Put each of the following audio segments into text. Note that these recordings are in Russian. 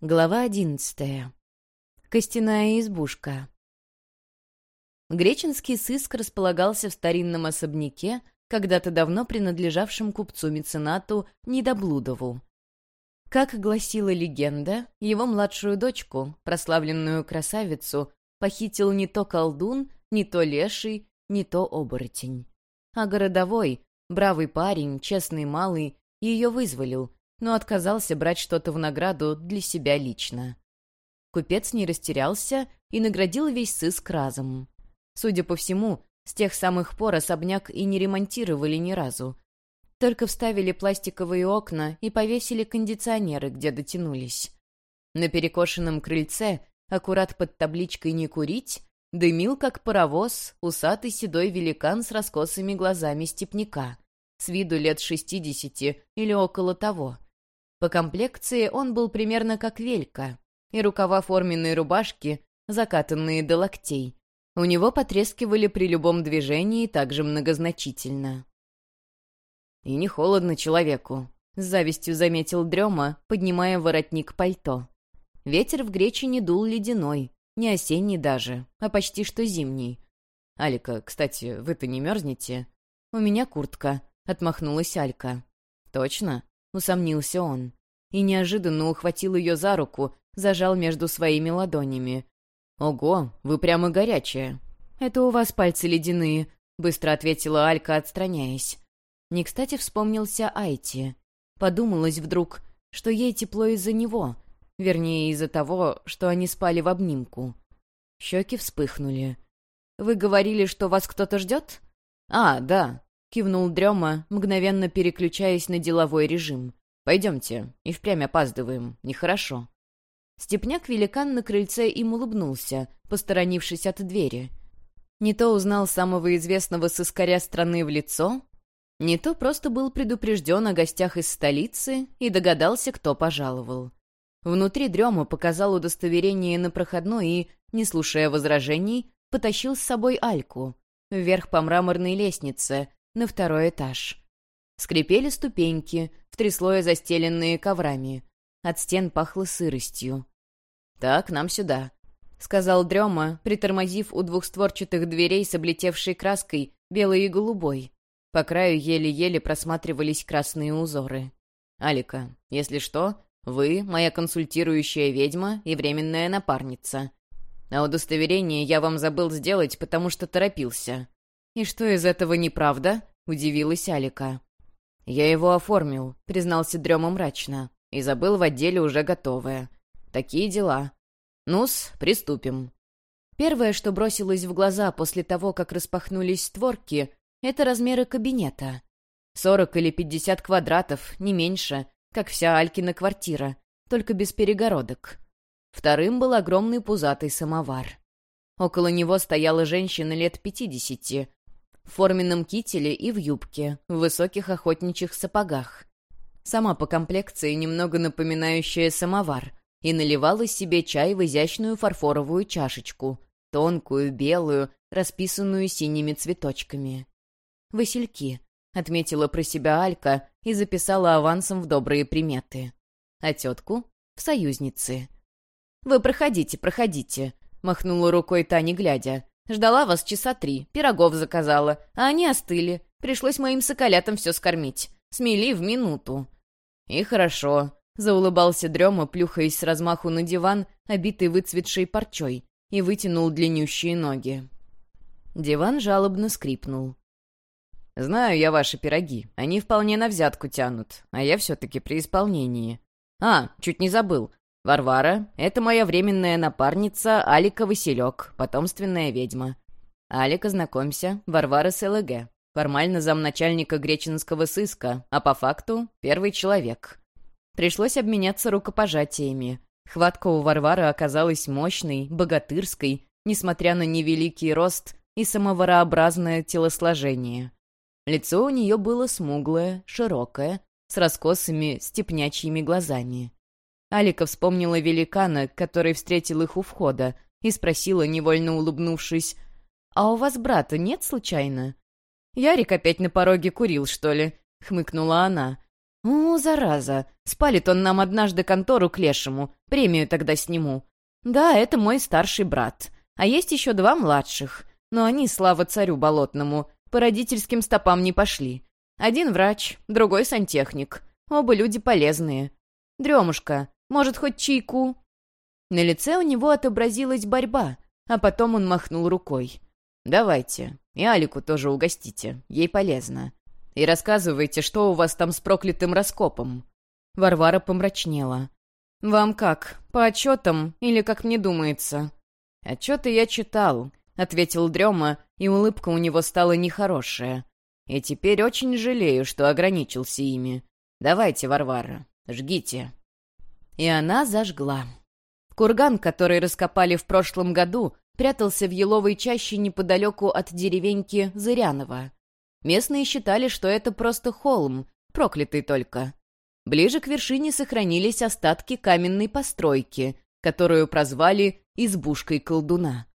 Глава одиннадцатая. Костяная избушка. Греченский сыск располагался в старинном особняке, когда-то давно принадлежавшем купцу-меценату Недоблудову. Как гласила легенда, его младшую дочку, прославленную красавицу, похитил не то колдун, не то леший, не то оборотень. А городовой, бравый парень, честный малый, ее вызволил — но отказался брать что-то в награду для себя лично. Купец не растерялся и наградил весь сыск разом. Судя по всему, с тех самых пор особняк и не ремонтировали ни разу. Только вставили пластиковые окна и повесили кондиционеры, где дотянулись. На перекошенном крыльце, аккурат под табличкой «Не курить», дымил, как паровоз, усатый седой великан с раскосыми глазами степняка, с виду лет шестидесяти или около того. По комплекции он был примерно как Велька, и рукава форменной рубашки, закатанные до локтей. У него потрескивали при любом движении также многозначительно. «И не холодно человеку», — с завистью заметил Дрема, поднимая воротник пальто. Ветер в Гречине дул ледяной, не осенний даже, а почти что зимний. «Алика, кстати, вы-то не мерзнете?» «У меня куртка», — отмахнулась Алька. «Точно?» — усомнился он. И неожиданно ухватил ее за руку, зажал между своими ладонями. «Ого, вы прямо горячая!» «Это у вас пальцы ледяные», — быстро ответила Алька, отстраняясь. Не кстати вспомнился Айти. Подумалось вдруг, что ей тепло из-за него, вернее, из-за того, что они спали в обнимку. Щеки вспыхнули. «Вы говорили, что вас кто-то ждет?» «А, да», — кивнул Дрема, мгновенно переключаясь на деловой режим. «Пойдемте, и впрямь опаздываем, нехорошо». Степняк-великан на крыльце им улыбнулся, посторонившись от двери. Не то узнал самого известного сыскаря страны в лицо, не то просто был предупрежден о гостях из столицы и догадался, кто пожаловал. Внутри дрема показал удостоверение на проходной и, не слушая возражений, потащил с собой Альку, вверх по мраморной лестнице, на второй этаж. Скрипели ступеньки, в три застеленные коврами. От стен пахло сыростью. «Так, нам сюда», — сказал Дрема, притормозив у двухстворчатых дверей с облетевшей краской, белой и голубой. По краю еле-еле просматривались красные узоры. «Алика, если что, вы — моя консультирующая ведьма и временная напарница. А удостоверение я вам забыл сделать, потому что торопился. «И что из этого неправда?» — удивилась Алика. «Я его оформил», — признался Дрема мрачно. «И забыл в отделе уже готовое. Такие дела. Ну-с, приступим». Первое, что бросилось в глаза после того, как распахнулись створки, это размеры кабинета. Сорок или пятьдесят квадратов, не меньше, как вся Алькина квартира, только без перегородок. Вторым был огромный пузатый самовар. Около него стояла женщина лет пятидесяти, в форменном кителе и в юбке, в высоких охотничьих сапогах. Сама по комплекции немного напоминающая самовар, и наливала себе чай в изящную фарфоровую чашечку, тонкую, белую, расписанную синими цветочками. «Васильки», — отметила про себя Алька и записала авансом в добрые приметы. А тетку — в союзницы. «Вы проходите, проходите», — махнула рукой Таня, глядя. Ждала вас часа три, пирогов заказала, а они остыли. Пришлось моим соколятам все скормить. Смели в минуту». «И хорошо», — заулыбался Дрема, плюхаясь с размаху на диван, обитый выцветшей парчой, и вытянул длиннющие ноги. Диван жалобно скрипнул. «Знаю я ваши пироги. Они вполне на взятку тянут, а я все-таки при исполнении. А, чуть не забыл. Варвара — это моя временная напарница Алика Василек, потомственная ведьма. Алика, знакомься, Варвара с ЛГ. Формально замначальника греческого сыска, а по факту — первый человек. Пришлось обменяться рукопожатиями. Хватка у Варвары оказалась мощной, богатырской, несмотря на невеликий рост и самоварообразное телосложение. Лицо у нее было смуглое, широкое, с раскосыми степнячьими глазами. Алика вспомнила великана, который встретил их у входа, и спросила, невольно улыбнувшись, «А у вас брата нет случайно?» «Ярик опять на пороге курил, что ли?» — хмыкнула она. «У, зараза! Спалит он нам однажды контору к лешему. Премию тогда сниму. Да, это мой старший брат. А есть еще два младших. Но они, слава царю болотному, по родительским стопам не пошли. Один врач, другой сантехник. Оба люди полезные. Дремушка, может, хоть чайку?» На лице у него отобразилась борьба, а потом он махнул рукой. «Давайте. И Алику тоже угостите. Ей полезно. И рассказывайте, что у вас там с проклятым раскопом». Варвара помрачнела. «Вам как, по отчетам или как мне думается?» «Отчеты я читал», — ответил Дрема, и улыбка у него стала нехорошая. «И теперь очень жалею, что ограничился ими. Давайте, Варвара, жгите». И она зажгла. Курган, который раскопали в прошлом году, прятался в еловой чаще неподалеку от деревеньки Зырянова. Местные считали, что это просто холм, проклятый только. Ближе к вершине сохранились остатки каменной постройки, которую прозвали «избушкой колдуна».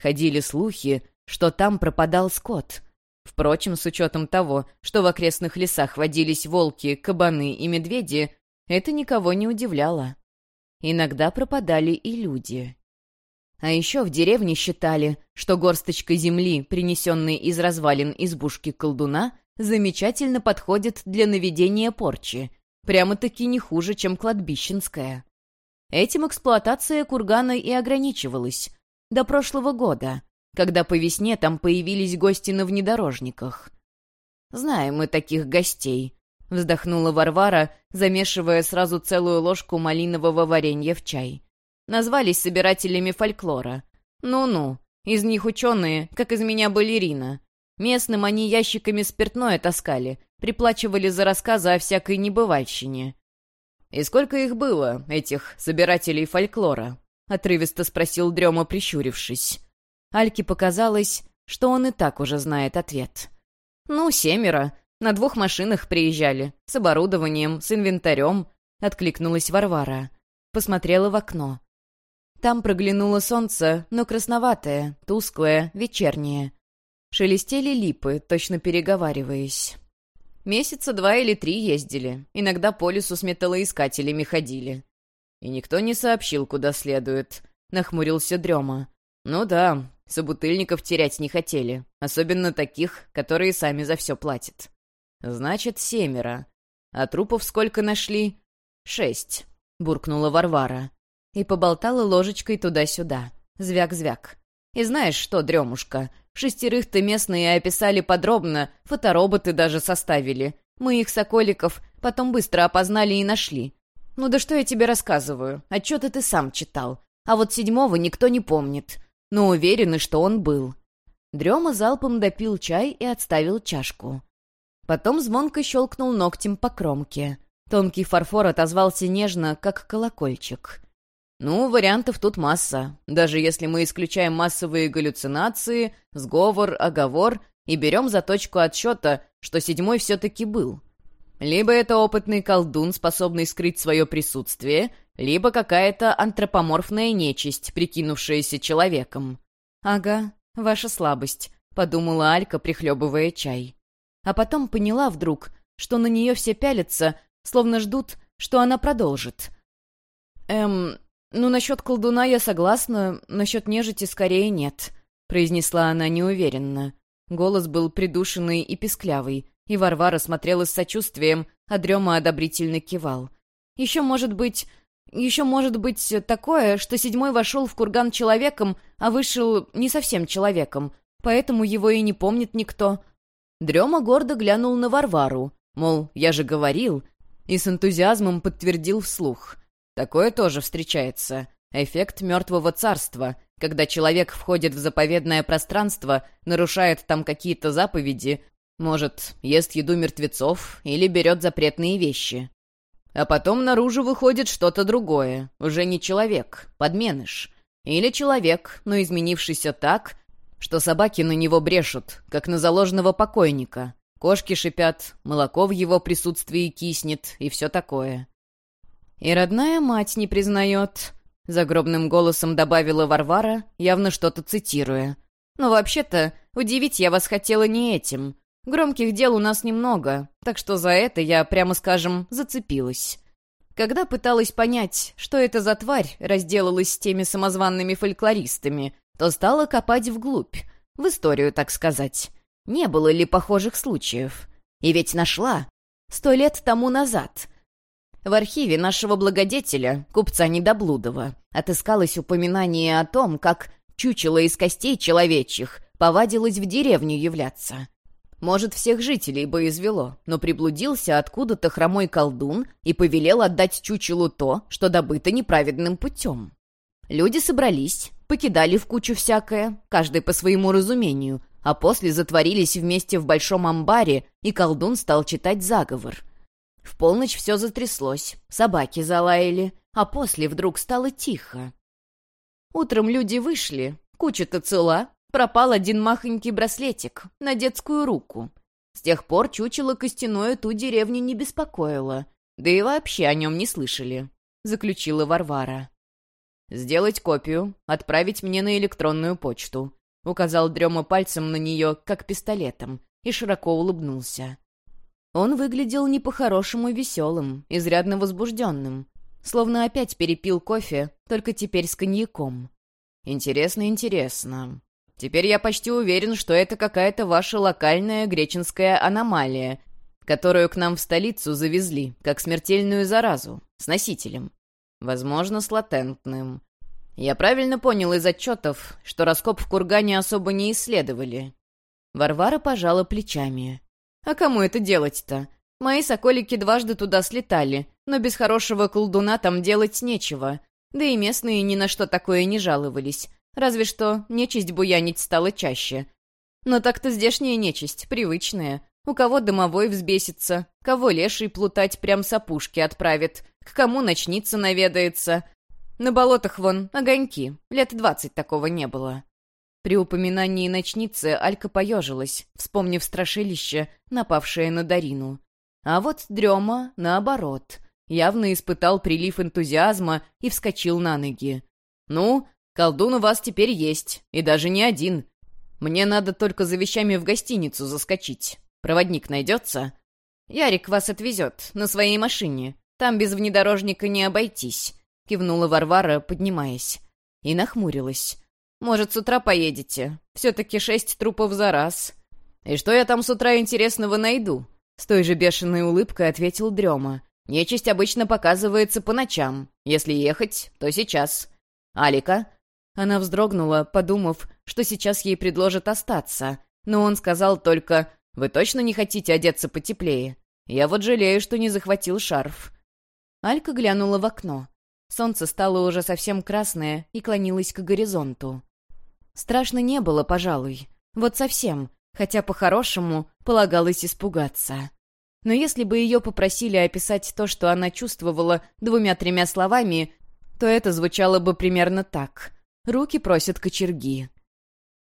Ходили слухи, что там пропадал скот. Впрочем, с учетом того, что в окрестных лесах водились волки, кабаны и медведи, это никого не удивляло. Иногда пропадали и люди. А еще в деревне считали, что горсточка земли, принесенной из развалин избушки колдуна, замечательно подходит для наведения порчи, прямо-таки не хуже, чем кладбищенская. Этим эксплуатация кургана и ограничивалась. До прошлого года, когда по весне там появились гости на внедорожниках. «Знаем мы таких гостей», — вздохнула Варвара, замешивая сразу целую ложку малинового варенья в чай назвались собирателями фольклора. Ну-ну, из них ученые, как из меня балерина. Местным они ящиками спиртное таскали, приплачивали за рассказы о всякой небывальщине. «И сколько их было, этих собирателей фольклора?» — отрывисто спросил Дрема, прищурившись. Альке показалось, что он и так уже знает ответ. «Ну, семеро. На двух машинах приезжали. С оборудованием, с инвентарем», — откликнулась Варвара. Посмотрела в окно. Там проглянуло солнце, но красноватое, тусклое, вечернее. Шелестели липы, точно переговариваясь. Месяца два или три ездили, иногда по лесу с металлоискателями ходили. И никто не сообщил, куда следует. Нахмурился Дрема. Ну да, собутыльников терять не хотели, особенно таких, которые сами за все платят. Значит, семеро. А трупов сколько нашли? Шесть, буркнула Варвара и поболтала ложечкой туда-сюда. Звяк-звяк. И знаешь что, дремушка, шестерых-то местные описали подробно, фотороботы даже составили. Мы их, соколиков, потом быстро опознали и нашли. Ну да что я тебе рассказываю, отчеты ты сам читал. А вот седьмого никто не помнит. Но уверены, что он был. Дрема залпом допил чай и отставил чашку. Потом звонко щелкнул ногтем по кромке. Тонкий фарфор отозвался нежно, как колокольчик. Ну, вариантов тут масса. Даже если мы исключаем массовые галлюцинации, сговор, оговор и берем за точку отсчета, что седьмой все-таки был. Либо это опытный колдун, способный скрыть свое присутствие, либо какая-то антропоморфная нечисть, прикинувшаяся человеком. «Ага, ваша слабость», — подумала Алька, прихлебывая чай. А потом поняла вдруг, что на нее все пялятся, словно ждут, что она продолжит. «Эм, «Ну, насчет колдуна я согласна, насчет нежити скорее нет», — произнесла она неуверенно. Голос был придушенный и песклявый, и Варвара смотрела с сочувствием, а Дрема одобрительно кивал. «Еще может быть... Еще может быть такое, что седьмой вошел в курган человеком, а вышел не совсем человеком, поэтому его и не помнит никто». Дрема гордо глянул на Варвару, мол, я же говорил, и с энтузиазмом подтвердил вслух — Такое тоже встречается. Эффект мертвого царства, когда человек входит в заповедное пространство, нарушает там какие-то заповеди, может, ест еду мертвецов или берет запретные вещи. А потом наружу выходит что-то другое, уже не человек, подменыш. Или человек, но изменившийся так, что собаки на него брешут, как на заложенного покойника. Кошки шипят, молоко в его присутствии киснет и все такое. «И родная мать не признает», — загробным голосом добавила Варвара, явно что-то цитируя. «Но вообще-то, удивить я вас хотела не этим. Громких дел у нас немного, так что за это я, прямо скажем, зацепилась. Когда пыталась понять, что это за тварь разделалась с теми самозванными фольклористами, то стала копать вглубь, в историю, так сказать. Не было ли похожих случаев? И ведь нашла. Сто лет тому назад. В архиве нашего благодетеля, купца Недоблудова, отыскалось упоминание о том, как чучело из костей человечьих повадилось в деревню являться. Может, всех жителей бы извело, но приблудился откуда-то хромой колдун и повелел отдать чучелу то, что добыто неправедным путем. Люди собрались, покидали в кучу всякое, каждый по своему разумению, а после затворились вместе в большом амбаре, и колдун стал читать заговор. В полночь все затряслось, собаки залаяли, а после вдруг стало тихо. Утром люди вышли, куча-то цела, пропал один махонький браслетик на детскую руку. С тех пор чучело костяное ту деревню не беспокоило, да и вообще о нем не слышали, — заключила Варвара. «Сделать копию, отправить мне на электронную почту», — указал Дрема пальцем на нее, как пистолетом, и широко улыбнулся. Он выглядел не по-хорошему веселым, изрядно возбужденным, словно опять перепил кофе, только теперь с коньяком. «Интересно, интересно. Теперь я почти уверен, что это какая-то ваша локальная греческая аномалия, которую к нам в столицу завезли, как смертельную заразу, с носителем. Возможно, с латентным. Я правильно понял из отчетов, что раскоп в кургане особо не исследовали. Варвара пожала плечами. «А кому это делать-то? Мои соколики дважды туда слетали, но без хорошего колдуна там делать нечего. Да и местные ни на что такое не жаловались. Разве что нечисть буянить стала чаще. Но так-то здешняя нечисть, привычная. У кого домовой взбесится, кого леший плутать прям с опушки отправит, к кому ночница наведается. На болотах вон огоньки, лет двадцать такого не было. При упоминании ночницы Алька поежилась, вспомнив страшилище, напавшее на Дарину. А вот Дрема, наоборот, явно испытал прилив энтузиазма и вскочил на ноги. «Ну, Колдун у вас теперь есть, и даже не один. Мне надо только за вещами в гостиницу заскочить. Проводник найдется? Ярик вас отвезет на своей машине. Там без внедорожника не обойтись», — кивнула Варвара, поднимаясь. И нахмурилась. «Может, с утра поедете? Все-таки шесть трупов за раз». «И что я там с утра интересного найду?» С той же бешеной улыбкой ответил Дрема. «Нечисть обычно показывается по ночам. Если ехать, то сейчас. Алика, она вздрогнула, подумав, что сейчас ей предложат остаться, но он сказал только «Вы точно не хотите одеться потеплее? Я вот жалею, что не захватил шарф». Алька глянула в окно. Солнце стало уже совсем красное и клонилось к горизонту. Страшно не было, пожалуй. Вот совсем, хотя по-хорошему полагалось испугаться. Но если бы ее попросили описать то, что она чувствовала двумя-тремя словами, то это звучало бы примерно так. Руки просят кочерги.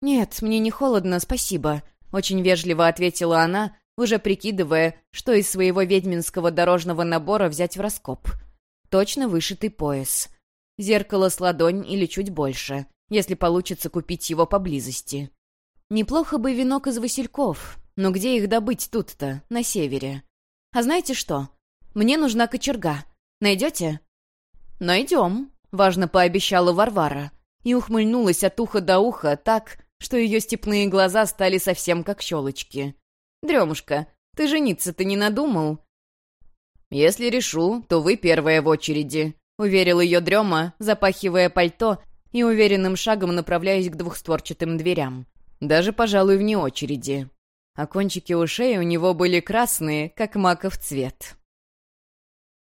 «Нет, мне не холодно, спасибо», — очень вежливо ответила она, уже прикидывая, что из своего ведьминского дорожного набора взять в раскоп. Точно вышитый пояс. Зеркало с ладонь или чуть больше, если получится купить его поблизости. Неплохо бы венок из васильков, но где их добыть тут-то, на севере? А знаете что? Мне нужна кочерга. Найдете? Найдем, важно пообещала Варвара и ухмыльнулась от уха до уха так, что ее степные глаза стали совсем как щелочки. «Дремушка, ты жениться-то не надумал?» «Если решу, то вы первая в очереди», — уверил ее Дрема, запахивая пальто и уверенным шагом направляясь к двухстворчатым дверям. Даже, пожалуй, вне очереди. А кончики ушей у него были красные, как маков цвет.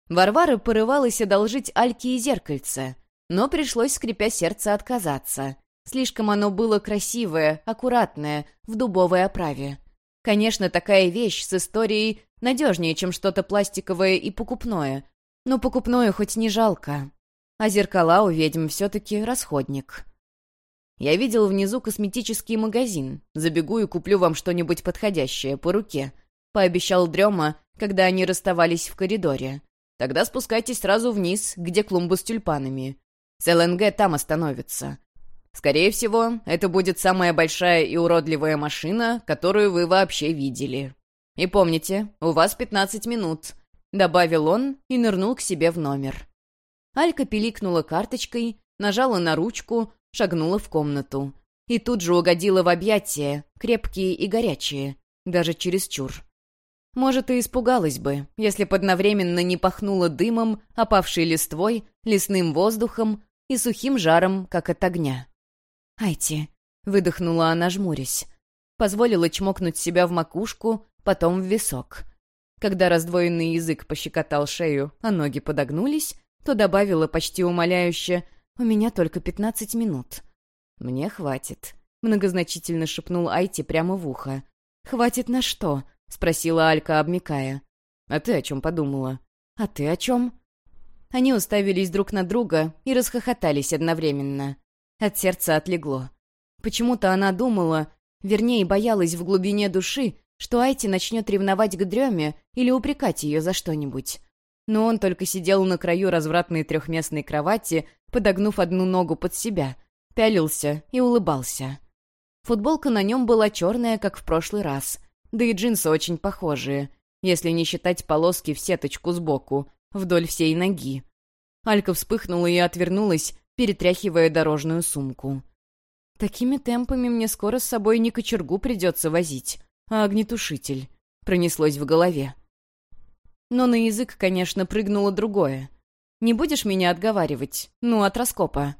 Варвара порывалась одолжить Альке и зеркальце, но пришлось, скрипя сердце, отказаться. Слишком оно было красивое, аккуратное, в дубовой оправе. Конечно, такая вещь с историей надежнее, чем что-то пластиковое и покупное. Но покупное хоть не жалко. А зеркала у ведьм все-таки расходник. Я видел внизу косметический магазин. Забегу и куплю вам что-нибудь подходящее по руке. Пообещал Дрема, когда они расставались в коридоре. Тогда спускайтесь сразу вниз, где клумбы с тюльпанами. С ЛНГ там остановится. Скорее всего, это будет самая большая и уродливая машина, которую вы вообще видели. И помните, у вас 15 минут», — добавил он и нырнул к себе в номер. Алька пиликнула карточкой, нажала на ручку, шагнула в комнату. И тут же угодила в объятия, крепкие и горячие, даже чересчур. Может, и испугалась бы, если бы одновременно не пахнуло дымом, опавшей листвой, лесным воздухом и сухим жаром, как от огня. «Айти», — выдохнула она, жмурясь. Позволила чмокнуть себя в макушку, потом в висок. Когда раздвоенный язык пощекотал шею, а ноги подогнулись, то добавила почти умоляюще «У меня только пятнадцать минут». «Мне хватит», — многозначительно шепнул Айти прямо в ухо. «Хватит на что?» — спросила Алька, обмикая. «А ты о чем подумала?» «А ты о чем?» Они уставились друг на друга и расхохотались одновременно. От сердца отлегло. Почему-то она думала, вернее, боялась в глубине души, что Айти начнет ревновать к дреме или упрекать ее за что-нибудь. Но он только сидел на краю развратной трехместной кровати, подогнув одну ногу под себя, пялился и улыбался. Футболка на нем была черная, как в прошлый раз, да и джинсы очень похожие, если не считать полоски в сеточку сбоку, вдоль всей ноги. Алька вспыхнула и отвернулась, перетряхивая дорожную сумку. «Такими темпами мне скоро с собой не кочергу придется возить, а огнетушитель», — пронеслось в голове. Но на язык, конечно, прыгнуло другое. «Не будешь меня отговаривать? Ну, от раскопа».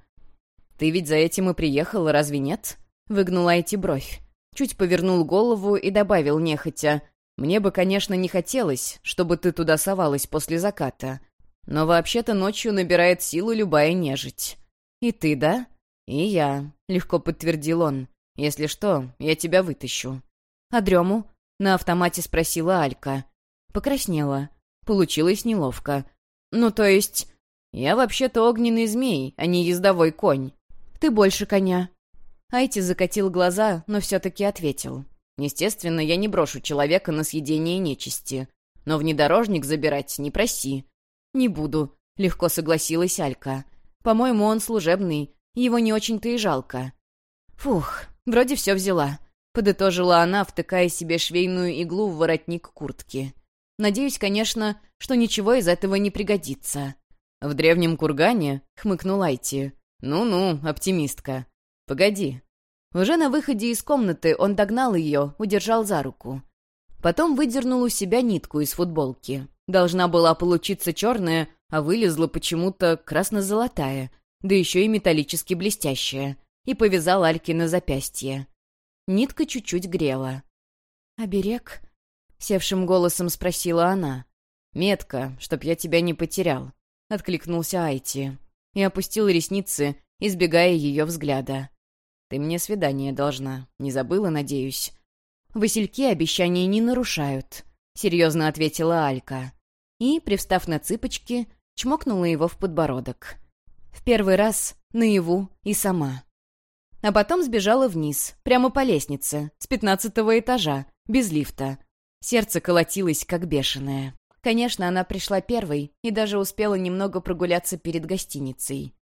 «Ты ведь за этим и приехала, разве нет?» — выгнула эти бровь. Чуть повернул голову и добавил нехотя. «Мне бы, конечно, не хотелось, чтобы ты туда совалась после заката. Но вообще-то ночью набирает силу любая нежить. И ты, да?» «И я», — легко подтвердил он. «Если что, я тебя вытащу». «А дрему?» — на автомате спросила Алька. Покраснела. Получилось неловко. «Ну, то есть...» «Я вообще-то огненный змей, а не ездовой конь». «Ты больше коня». Айти закатил глаза, но все-таки ответил. «Естественно, я не брошу человека на съедение нечисти. Но внедорожник забирать не проси». «Не буду», — легко согласилась Алька. «По-моему, он служебный, его не очень-то и жалко». «Фух, вроде все взяла», — подытожила она, втыкая себе швейную иглу в воротник куртки. «Надеюсь, конечно, что ничего из этого не пригодится». «В древнем кургане?» — хмыкнул Айти. «Ну-ну, оптимистка. Погоди». Уже на выходе из комнаты он догнал ее, удержал за руку. Потом выдернул у себя нитку из футболки. Должна была получиться черная, а вылезла почему-то красно-золотая, да еще и металлически блестящая, и повязал Альки на запястье. Нитка чуть-чуть грела. «Оберег?» — севшим голосом спросила она. «Метка, чтоб я тебя не потерял», — откликнулся Айти и опустил ресницы, избегая ее взгляда. «Ты мне свидание должна. Не забыла, надеюсь?» «Васильки обещания не нарушают», — серьезно ответила Алька. И, привстав на цыпочки, чмокнула его в подбородок. В первый раз, наяву и сама. А потом сбежала вниз, прямо по лестнице, с пятнадцатого этажа, без лифта. Сердце колотилось, как бешеное. Конечно, она пришла первой и даже успела немного прогуляться перед гостиницей.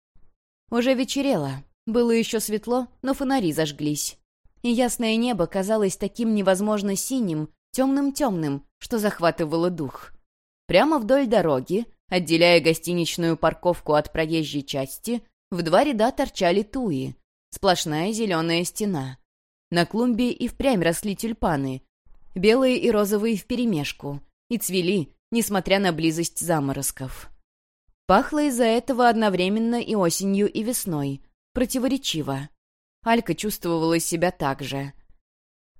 Уже вечерело. Было еще светло, но фонари зажглись. И ясное небо казалось таким невозможно синим, темным-темным, что захватывало дух. Прямо вдоль дороги, отделяя гостиничную парковку от проезжей части, в два ряда торчали туи. Сплошная зеленая стена. На клумбе и впрямь росли тюльпаны, белые и розовые вперемешку, и цвели, несмотря на близость заморозков. Пахло из-за этого одновременно и осенью, и весной. Противоречиво. Алька чувствовала себя так же.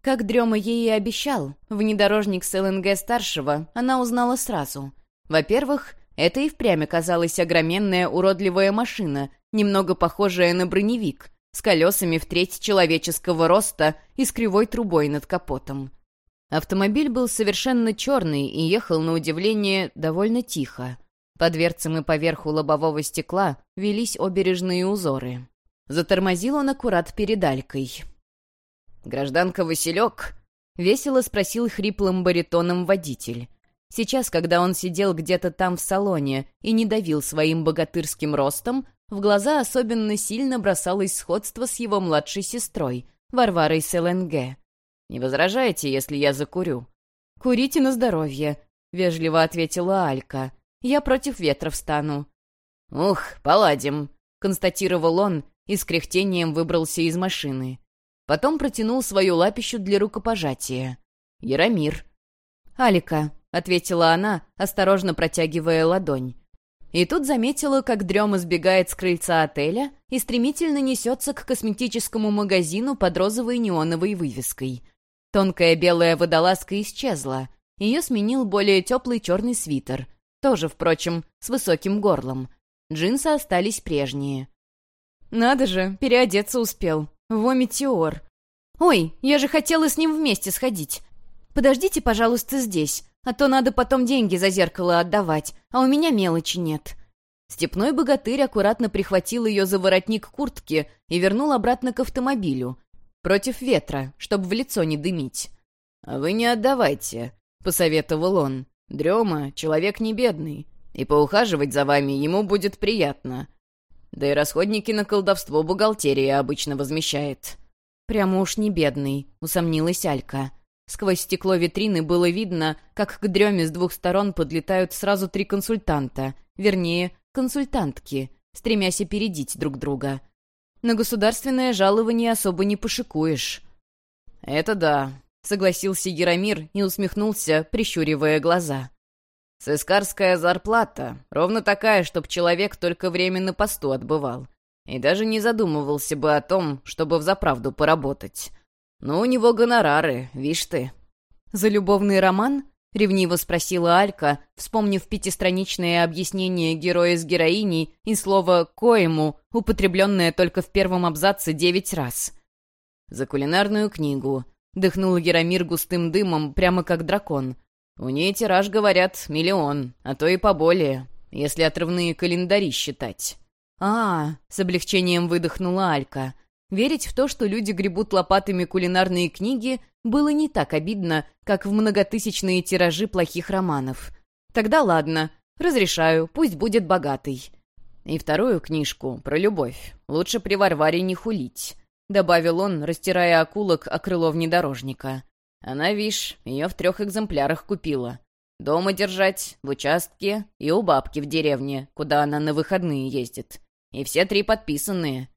Как Дрема ей и обещал, внедорожник с ЛНГ-старшего она узнала сразу. Во-первых, это и впрямь оказалась огроменная уродливая машина, немного похожая на броневик, с колесами в треть человеческого роста и с кривой трубой над капотом. Автомобиль был совершенно черный и ехал, на удивление, довольно тихо. По дверцам и поверху лобового стекла велись обережные узоры. Затормозил он аккурат перед Алькой. «Гражданка Василек?» — весело спросил хриплым баритоном водитель. Сейчас, когда он сидел где-то там в салоне и не давил своим богатырским ростом, в глаза особенно сильно бросалось сходство с его младшей сестрой, Варварой СЛНГ. «Не возражаете, если я закурю?» «Курите на здоровье», — вежливо ответила Алька. «Я против ветра встану». «Ух, поладим», — констатировал он и с кряхтением выбрался из машины. Потом протянул свою лапищу для рукопожатия. «Яромир». «Алика», — ответила она, осторожно протягивая ладонь. И тут заметила, как Дрема сбегает с крыльца отеля и стремительно несется к косметическому магазину под розовой неоновой вывеской. Тонкая белая водолазка исчезла. Ее сменил более теплый черный свитер. Тоже, впрочем, с высоким горлом. Джинсы остались прежние. «Надо же, переодеться успел. Во метеор. Ой, я же хотела с ним вместе сходить. Подождите, пожалуйста, здесь, а то надо потом деньги за зеркало отдавать, а у меня мелочи нет». Степной богатырь аккуратно прихватил ее за воротник куртки и вернул обратно к автомобилю. Против ветра, чтобы в лицо не дымить. «А вы не отдавайте», — посоветовал он. «Дрема — человек не бедный, и поухаживать за вами ему будет приятно. Да и расходники на колдовство бухгалтерия обычно возмещает». «Прямо уж не бедный», — усомнилась Алька. Сквозь стекло витрины было видно, как к дреме с двух сторон подлетают сразу три консультанта, вернее, консультантки, стремясь опередить друг друга. На государственное жалование особо не пошикуешь. «Это да», — согласился Яромир и усмехнулся, прищуривая глаза. «Сыскарская зарплата ровно такая, чтоб человек только время на посту отбывал, и даже не задумывался бы о том, чтобы взаправду поработать. Но у него гонорары, вишь ты». «За любовный роман?» — ревниво спросила Алька, вспомнив пятистраничное объяснение героя с героиней и слово «коему», употребленное только в первом абзаце девять раз. «За кулинарную книгу», — дыхнул Яромир густым дымом, прямо как дракон. «У ней тираж, говорят, миллион, а то и поболее, если отрывные календари считать». «А, — с облегчением выдохнула Алька. Верить в то, что люди гребут лопатами кулинарные книги, было не так обидно, как в многотысячные тиражи плохих романов. Тогда ладно, разрешаю, пусть будет богатый. И вторую книжку про любовь лучше при Варваре не хулить, добавил он, растирая окулок о крыло внедорожника. Она, вишь, ее в трех экземплярах купила. Дома держать, в участке и у бабки в деревне, куда она на выходные ездит. И все три подписанные.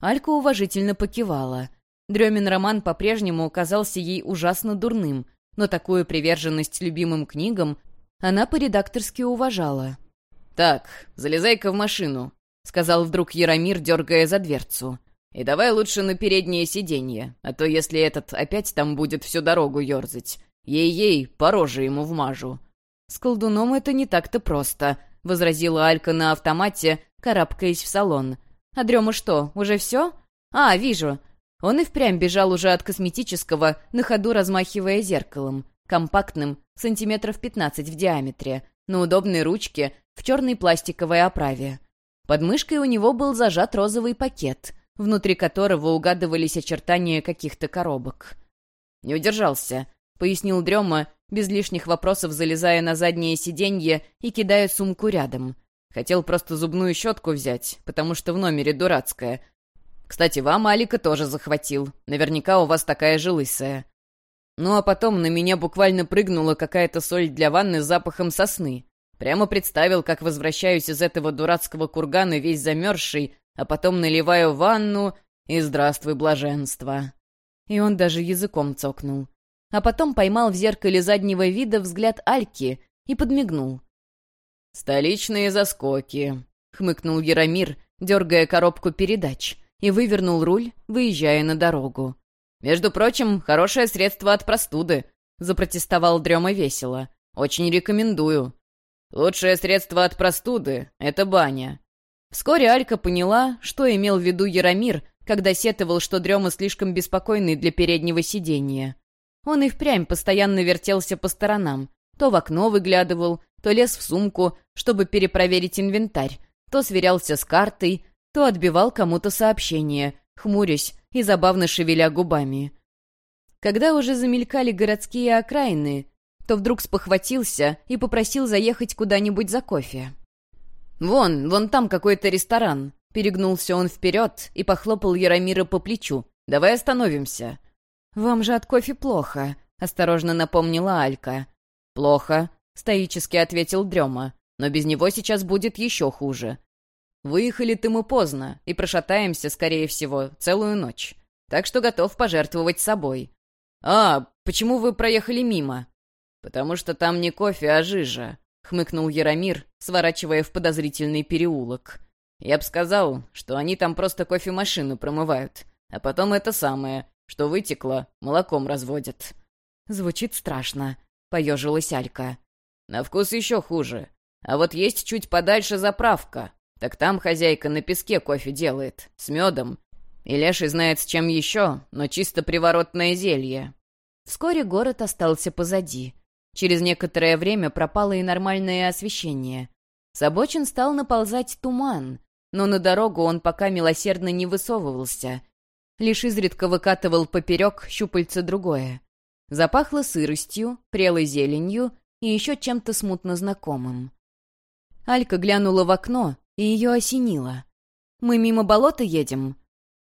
Алька уважительно покивала. Дремин роман по-прежнему казался ей ужасно дурным, но такую приверженность любимым книгам она по-редакторски уважала. «Так, залезай-ка в машину», — сказал вдруг Яромир, дергая за дверцу. «И давай лучше на переднее сиденье, а то если этот опять там будет всю дорогу ерзать, ей-ей, по роже ему вмажу». «С колдуном это не так-то просто», — возразила Алька на автомате, карабкаясь в салон. «А Дрема что, уже все?» «А, вижу». Он и впрямь бежал уже от косметического, на ходу размахивая зеркалом, компактным, сантиметров 15 в диаметре, на удобной ручке, в черной пластиковой оправе. Под мышкой у него был зажат розовый пакет, внутри которого угадывались очертания каких-то коробок. «Не удержался», — пояснил Дрема, без лишних вопросов залезая на заднее сиденье и кидая сумку рядом — Хотел просто зубную щетку взять, потому что в номере дурацкая. Кстати, вам Алика тоже захватил. Наверняка у вас такая же лысая. Ну а потом на меня буквально прыгнула какая-то соль для ванны с запахом сосны. Прямо представил, как возвращаюсь из этого дурацкого кургана весь замерзший, а потом наливаю ванну, и здравствуй, блаженство. И он даже языком цокнул. А потом поймал в зеркале заднего вида взгляд Альки и подмигнул. «Столичные заскоки», — хмыкнул Яромир, дергая коробку передач, и вывернул руль, выезжая на дорогу. «Между прочим, хорошее средство от простуды», — запротестовал Дрема весело. «Очень рекомендую». «Лучшее средство от простуды — это баня». Вскоре Алька поняла, что имел в виду Яромир, когда сетовал, что Дрема слишком беспокойный для переднего сидения. Он и впрямь постоянно вертелся по сторонам, то в окно выглядывал, то лез в сумку, чтобы перепроверить инвентарь, то сверялся с картой, то отбивал кому-то сообщение, хмурясь и забавно шевеля губами. Когда уже замелькали городские окраины, то вдруг спохватился и попросил заехать куда-нибудь за кофе. «Вон, вон там какой-то ресторан», — перегнулся он вперед и похлопал Яромира по плечу. «Давай остановимся». «Вам же от кофе плохо», — осторожно напомнила Алька. «Плохо», — стоически ответил Дрема. «Но без него сейчас будет еще хуже. Выехали-то мы поздно и прошатаемся, скорее всего, целую ночь. Так что готов пожертвовать собой». «А, почему вы проехали мимо?» «Потому что там не кофе, а жижа», — хмыкнул Яромир, сворачивая в подозрительный переулок. «Я б сказал, что они там просто кофемашину промывают, а потом это самое, что вытекло, молоком разводят». «Звучит страшно», — поежилась Алька. «На вкус еще хуже. А вот есть чуть подальше заправка. Так там хозяйка на песке кофе делает, с медом. И Леший знает с чем еще, но чисто приворотное зелье». Вскоре город остался позади. Через некоторое время пропало и нормальное освещение. С обочин стал наползать туман, но на дорогу он пока милосердно не высовывался. Лишь изредка выкатывал поперек щупальца другое. Запахло сыростью, прелой зеленью и еще чем-то смутно знакомым. Алька глянула в окно, и ее осенило. «Мы мимо болота едем?»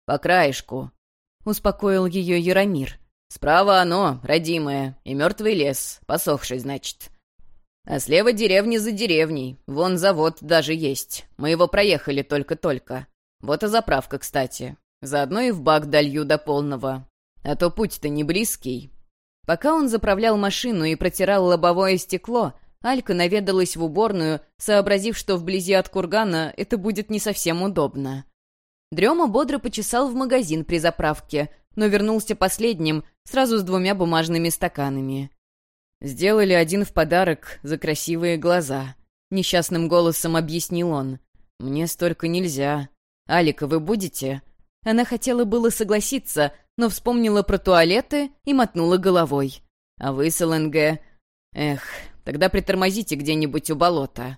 «По краешку», — успокоил ее Яромир. «Справа оно, родимое, и мертвый лес, посохший, значит. А слева деревни за деревней, вон завод даже есть. Мы его проехали только-только. Вот и заправка, кстати. Заодно и в бак долью до полного. А то путь-то не близкий». Пока он заправлял машину и протирал лобовое стекло, Алька наведалась в уборную, сообразив, что вблизи от кургана это будет не совсем удобно. Дрема бодро почесал в магазин при заправке, но вернулся последним, сразу с двумя бумажными стаканами. «Сделали один в подарок за красивые глаза», — несчастным голосом объяснил он. «Мне столько нельзя. Алика, вы будете?» Она хотела было согласиться, но вспомнила про туалеты и мотнула головой. «А вы с ЛНГ...» «Эх, тогда притормозите где-нибудь у болота».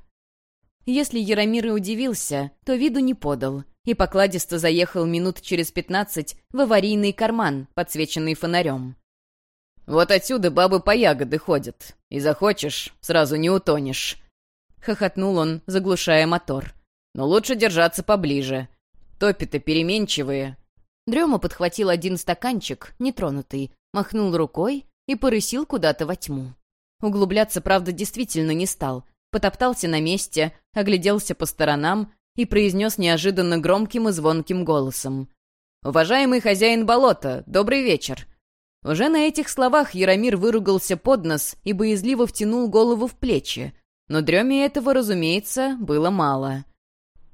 Если Яромир и удивился, то виду не подал и покладисто заехал минут через пятнадцать в аварийный карман, подсвеченный фонарем. «Вот отсюда бабы по ягоды ходят, и захочешь, сразу не утонешь», — хохотнул он, заглушая мотор. «Но лучше держаться поближе. Топи-то переменчивые». Дрема подхватил один стаканчик, нетронутый, махнул рукой и порысил куда-то во тьму. Углубляться, правда, действительно не стал. Потоптался на месте, огляделся по сторонам и произнес неожиданно громким и звонким голосом. «Уважаемый хозяин болота, добрый вечер!» Уже на этих словах Яромир выругался под нос и боязливо втянул голову в плечи, но дреме этого, разумеется, было мало.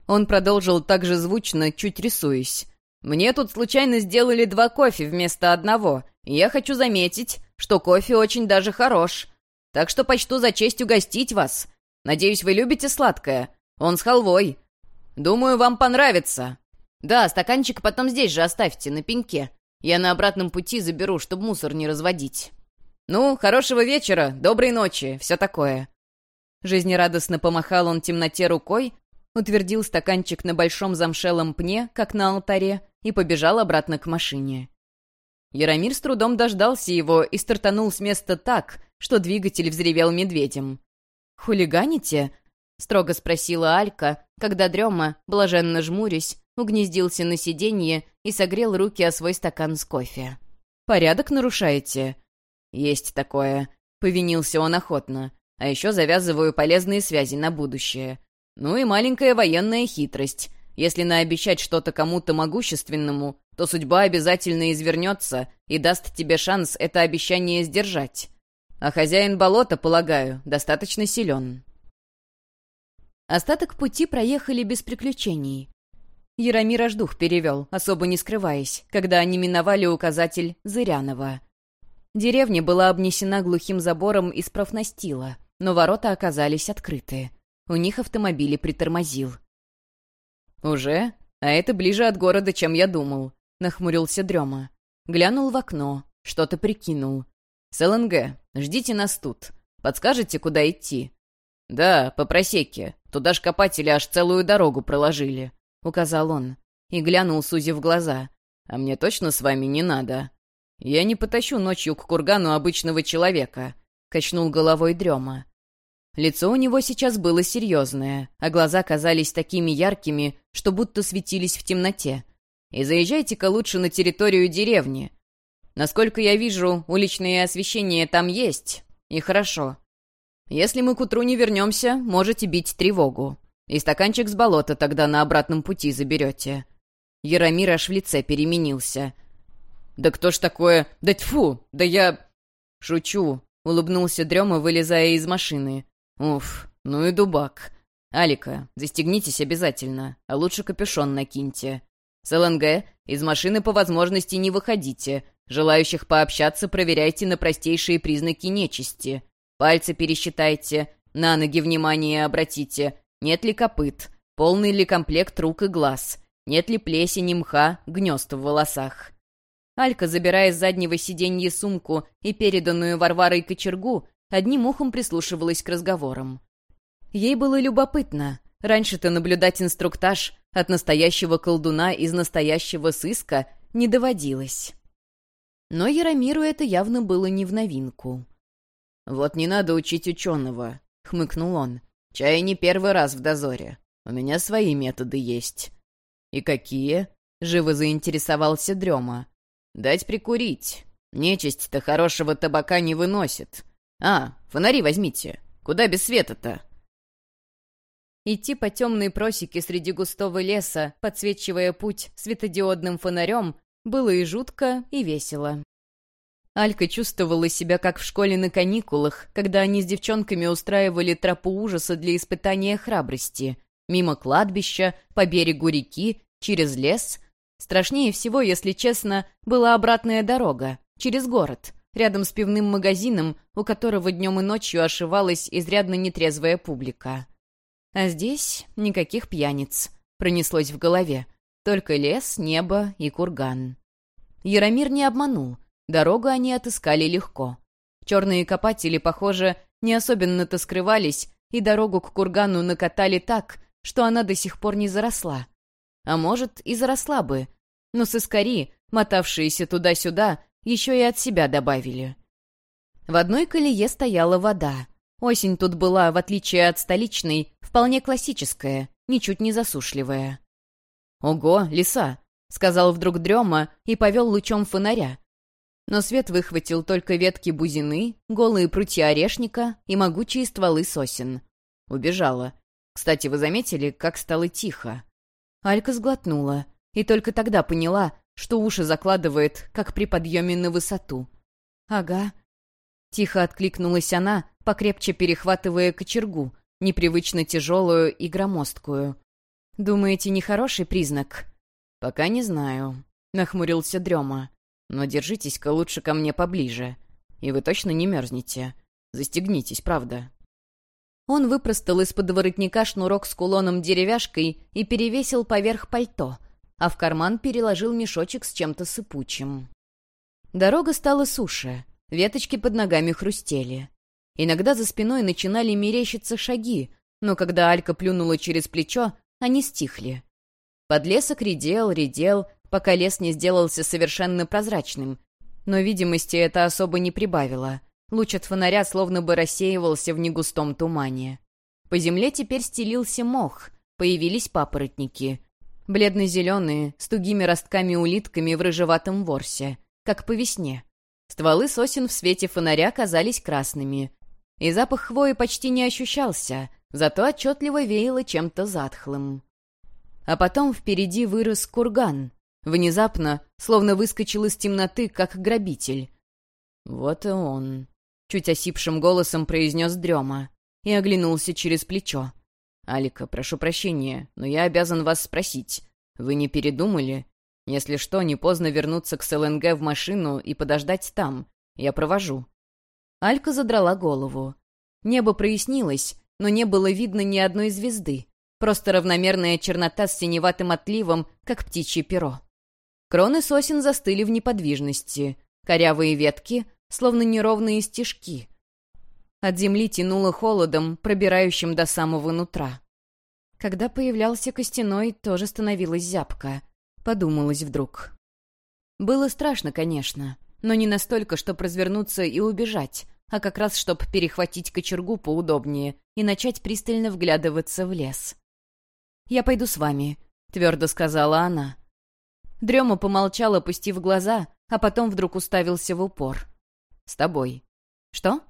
Он продолжил так же звучно, чуть рисуясь. «Мне тут случайно сделали два кофе вместо одного, и я хочу заметить, что кофе очень даже хорош. Так что почту за честь угостить вас. Надеюсь, вы любите сладкое. Он с халвой. Думаю, вам понравится. Да, стаканчик потом здесь же оставьте, на пеньке. Я на обратном пути заберу, чтобы мусор не разводить. Ну, хорошего вечера, доброй ночи, все такое. Жизнерадостно помахал он темноте рукой, утвердил стаканчик на большом замшелом пне, как на алтаре, и побежал обратно к машине. Яромир с трудом дождался его и стартанул с места так, что двигатель взревел медведем. «Хулиганите?» — строго спросила Алька, когда Дрема, блаженно жмурясь, угнездился на сиденье и согрел руки о свой стакан с кофе. «Порядок нарушаете?» «Есть такое», — повинился он охотно. «А еще завязываю полезные связи на будущее. Ну и маленькая военная хитрость. Если наобещать что-то кому-то могущественному, то судьба обязательно извернется и даст тебе шанс это обещание сдержать. А хозяин болота, полагаю, достаточно силен. Остаток пути проехали без приключений. Яромир аж дух перевел, особо не скрываясь, когда они миновали указатель Зырянова. Деревня была обнесена глухим забором из профнастила, но ворота оказались открыты. У них автомобиль притормозил. «Уже? А это ближе от города, чем я думал», — нахмурился Дрема. Глянул в окно, что-то прикинул. «С ЛНГ, ждите нас тут. Подскажете, куда идти?» «Да, по просеке. Туда ж копатели аж целую дорогу проложили», — указал он. И глянул, сузив глаза. «А мне точно с вами не надо?» «Я не потащу ночью к кургану обычного человека», — качнул головой Дрема. Лицо у него сейчас было серьезное, а глаза казались такими яркими, что будто светились в темноте. «И заезжайте-ка лучше на территорию деревни. Насколько я вижу, уличное освещение там есть, и хорошо. Если мы к утру не вернемся, можете бить тревогу. И стаканчик с болота тогда на обратном пути заберете». Яромир аж в лице переменился. «Да кто ж такое? Да тьфу! Да я...» «Шучу», — улыбнулся Дрема, вылезая из машины. «Уф, ну и дубак. Алика, застегнитесь обязательно, а лучше капюшон накиньте. С ЛНГ из машины по возможности не выходите. Желающих пообщаться проверяйте на простейшие признаки нечисти. Пальцы пересчитайте, на ноги внимание обратите. Нет ли копыт? Полный ли комплект рук и глаз? Нет ли плесени, мха, гнезд в волосах? Алька, забирая с заднего сиденья сумку и переданную Варварой кочергу, одним ухом прислушивалась к разговорам. Ей было любопытно. Раньше-то наблюдать инструктаж от настоящего колдуна из настоящего сыска не доводилось. Но Яромиру это явно было не в новинку. «Вот не надо учить ученого», — хмыкнул он. «Чай не первый раз в дозоре. У меня свои методы есть». «И какие?» — живо заинтересовался Дрема. «Дать прикурить. Нечисть-то хорошего табака не выносит. А, фонари возьмите. Куда без света-то?» Идти по темной просеке среди густого леса, подсвечивая путь светодиодным фонарем, было и жутко, и весело. Алька чувствовала себя как в школе на каникулах, когда они с девчонками устраивали тропу ужаса для испытания храбрости. Мимо кладбища, по берегу реки, через лес. Страшнее всего, если честно, была обратная дорога, через город, рядом с пивным магазином, у которого днем и ночью ошивалась изрядно нетрезвая публика. А здесь никаких пьяниц, пронеслось в голове. Только лес, небо и курган. Яромир не обманул. Дорогу они отыскали легко. Черные копатели, похоже, не особенно-то скрывались, и дорогу к кургану накатали так, что она до сих пор не заросла. А может, и заросла бы. Но сыскари, мотавшиеся туда-сюда, еще и от себя добавили. В одной колее стояла вода. Осень тут была, в отличие от столичной, вполне классическая, ничуть не засушливая. «Ого, лиса!» — сказал вдруг Дрема и повел лучом фонаря. Но свет выхватил только ветки бузины, голые прутья орешника и могучие стволы сосен. Убежала. Кстати, вы заметили, как стало тихо? Алька сглотнула и только тогда поняла, что уши закладывает, как при подъеме на высоту. «Ага». Тихо откликнулась она, покрепче перехватывая кочергу, непривычно тяжелую и громоздкую. «Думаете, нехороший признак?» «Пока не знаю», — нахмурился Дрема. «Но держитесь-ка лучше ко мне поближе. И вы точно не мерзнете. Застегнитесь, правда». Он выпростал из-под воротника шнурок с кулоном-деревяшкой и перевесил поверх пальто, а в карман переложил мешочек с чем-то сыпучим. Дорога стала суше, веточки под ногами хрустели. Иногда за спиной начинали мерещиться шаги, но когда Алька плюнула через плечо, они стихли. Подлесок редел, редел, пока лес не сделался совершенно прозрачным. Но видимости это особо не прибавило. Луч от фонаря словно бы рассеивался в негустом тумане. По земле теперь стелился мох, появились папоротники. Бледно-зеленые, с тугими ростками-улитками в рыжеватом ворсе, как по весне. Стволы сосен в свете фонаря казались красными, и запах хвои почти не ощущался, зато отчетливо веяло чем-то затхлым. А потом впереди вырос курган. Внезапно, словно выскочил из темноты, как грабитель. «Вот и он», — чуть осипшим голосом произнес Дрема и оглянулся через плечо. «Алика, прошу прощения, но я обязан вас спросить. Вы не передумали? Если что, не поздно вернуться к СЛНГ в машину и подождать там. Я провожу». Алька задрала голову. Небо прояснилось, но не было видно ни одной звезды. Просто равномерная чернота с синеватым отливом, как птичье перо. Кроны сосен застыли в неподвижности. Корявые ветки, словно неровные стежки. От земли тянуло холодом, пробирающим до самого нутра. Когда появлялся костяной, тоже становилась зябко. Подумалось вдруг. Было страшно, конечно, но не настолько, чтобы развернуться и убежать, а как раз чтоб перехватить кочергу поудобнее и начать пристально вглядываться в лес. «Я пойду с вами», — твердо сказала она. Дрема помолчал, опустив глаза, а потом вдруг уставился в упор. «С тобой». «Что?»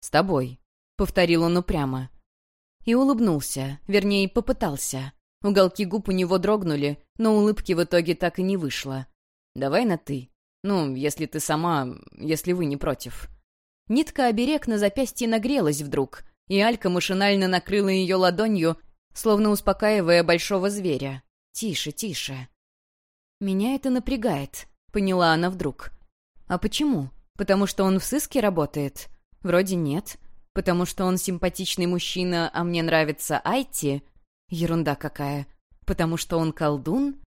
«С тобой», — повторил он упрямо. И улыбнулся, вернее, попытался. Уголки губ у него дрогнули, но улыбки в итоге так и не вышло. «Давай на «ты». Ну, если ты сама... если вы не против». Нитка оберег на запястье нагрелась вдруг, и Алька машинально накрыла ее ладонью, словно успокаивая большого зверя. «Тише, тише». «Меня это напрягает», — поняла она вдруг. «А почему? Потому что он в сыске работает? Вроде нет. Потому что он симпатичный мужчина, а мне нравится Айти? Ерунда какая. Потому что он колдун?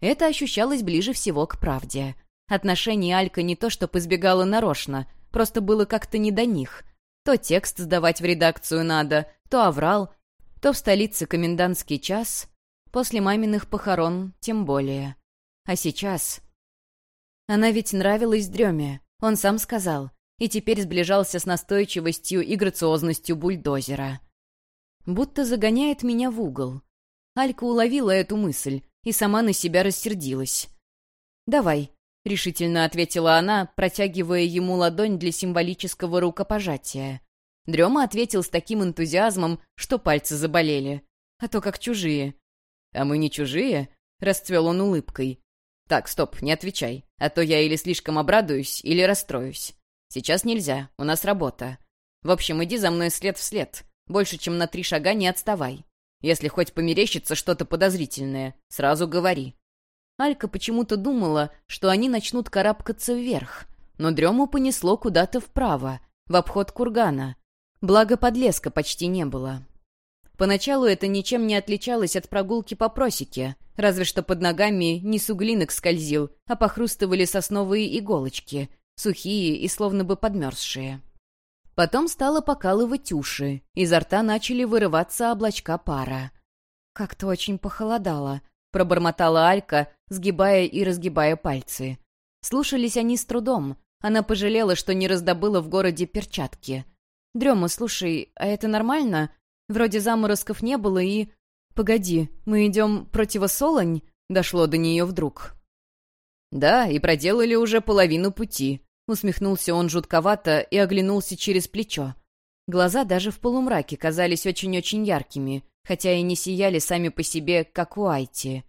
Это ощущалось ближе всего к правде. Отношения Алька не то что избегала нарочно, просто было как-то не до них. То текст сдавать в редакцию надо, то оврал, то в столице комендантский час, после маминых похорон тем более. А сейчас... Она ведь нравилась Дреме, он сам сказал, и теперь сближался с настойчивостью и грациозностью бульдозера будто загоняет меня в угол. Алька уловила эту мысль и сама на себя рассердилась. «Давай», — решительно ответила она, протягивая ему ладонь для символического рукопожатия. Дрема ответил с таким энтузиазмом, что пальцы заболели. А то как чужие. «А мы не чужие?» — расцвел он улыбкой. «Так, стоп, не отвечай, а то я или слишком обрадуюсь, или расстроюсь. Сейчас нельзя, у нас работа. В общем, иди за мной след в след. Больше, чем на три шага не отставай. Если хоть померещится что-то подозрительное, сразу говори». Алька почему-то думала, что они начнут карабкаться вверх, но дрему понесло куда-то вправо, в обход кургана. Благо подлеска почти не было. Поначалу это ничем не отличалось от прогулки по просеке, разве что под ногами не суглинок скользил, а похрустывали сосновые иголочки, сухие и словно бы подмерзшие. Потом стало покалывать уши, изо рта начали вырываться облачка пара. «Как-то очень похолодало», — пробормотала Алька, сгибая и разгибая пальцы. Слушались они с трудом. Она пожалела, что не раздобыла в городе перчатки. «Дрема, слушай, а это нормально? Вроде заморозков не было и...» «Погоди, мы идем противосолонь?» — дошло до нее вдруг. «Да, и проделали уже половину пути», Усмехнулся он жутковато и оглянулся через плечо. Глаза даже в полумраке казались очень-очень яркими, хотя и не сияли сами по себе, как у Айти.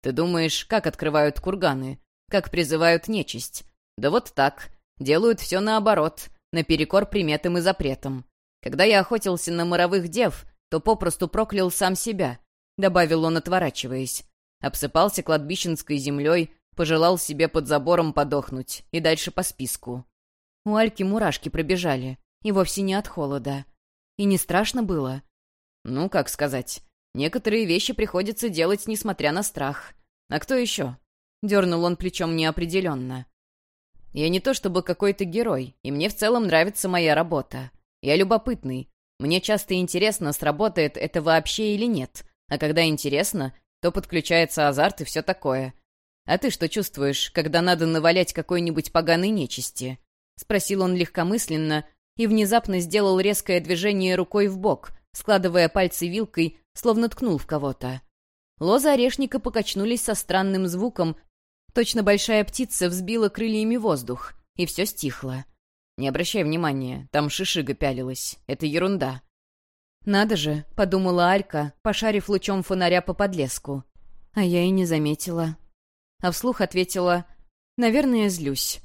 «Ты думаешь, как открывают курганы? Как призывают нечисть? Да вот так. Делают все наоборот, наперекор приметам и запретам. Когда я охотился на моровых дев, то попросту проклял сам себя», — добавил он, отворачиваясь. Обсыпался кладбищенской землей, Пожелал себе под забором подохнуть и дальше по списку. У Альки мурашки пробежали, и вовсе не от холода. И не страшно было? Ну, как сказать. Некоторые вещи приходится делать, несмотря на страх. А кто еще? Дернул он плечом неопределенно. Я не то чтобы какой-то герой, и мне в целом нравится моя работа. Я любопытный. Мне часто интересно, сработает это вообще или нет. А когда интересно, то подключается азарт и все такое. «А ты что чувствуешь, когда надо навалять какой-нибудь поганой нечисти?» — спросил он легкомысленно и внезапно сделал резкое движение рукой в бок, складывая пальцы вилкой, словно ткнул в кого-то. Лозы орешника покачнулись со странным звуком, точно большая птица взбила крыльями воздух, и все стихло. «Не обращай внимания, там шишига пялилась. Это ерунда». «Надо же», — подумала Алька, пошарив лучом фонаря по подлеску. А я и не заметила а вслух ответила «Наверное, злюсь».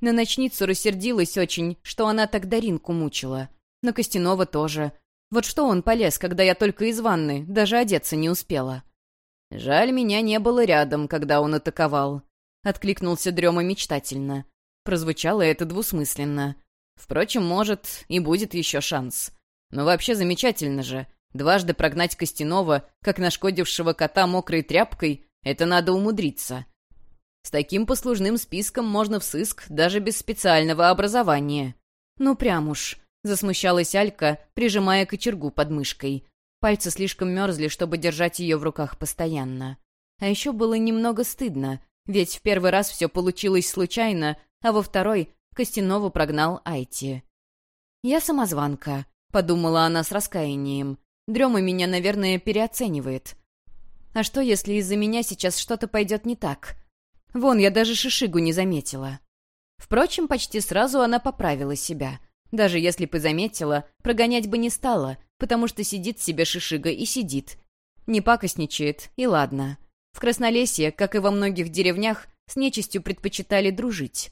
На ночницу рассердилась очень, что она так Даринку мучила. На Костянова тоже. Вот что он полез, когда я только из ванны, даже одеться не успела. «Жаль, меня не было рядом, когда он атаковал», — откликнулся Дрема мечтательно. Прозвучало это двусмысленно. Впрочем, может, и будет еще шанс. Но вообще замечательно же. Дважды прогнать Костянова, как нашкодившего кота мокрой тряпкой, это надо умудриться. С таким послужным списком можно в сыск даже без специального образования. Ну прям уж, засмущалась Алька, прижимая кочергу под мышкой. Пальцы слишком мерзли, чтобы держать ее в руках постоянно. А еще было немного стыдно, ведь в первый раз все получилось случайно, а во второй Костянову прогнал Айти. «Я самозванка», — подумала она с раскаянием. «Дрема меня, наверное, переоценивает. А что, если из-за меня сейчас что-то пойдет не так? Вон, я даже шишигу не заметила». Впрочем, почти сразу она поправила себя. Даже если бы заметила, прогонять бы не стала, потому что сидит себе шишига и сидит. Не пакостничает, и ладно. В Краснолесье, как и во многих деревнях, с нечистью предпочитали дружить.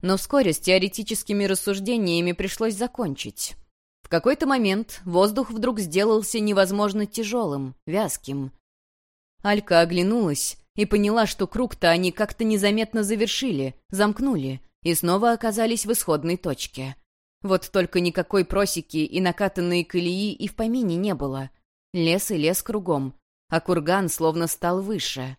Но вскоре с теоретическими рассуждениями пришлось закончить. В какой-то момент воздух вдруг сделался невозможно тяжелым, вязким. Алька оглянулась и поняла, что круг-то они как-то незаметно завершили, замкнули и снова оказались в исходной точке. Вот только никакой просеки и накатанные колеи и в помине не было. Лес и лес кругом, а курган словно стал выше.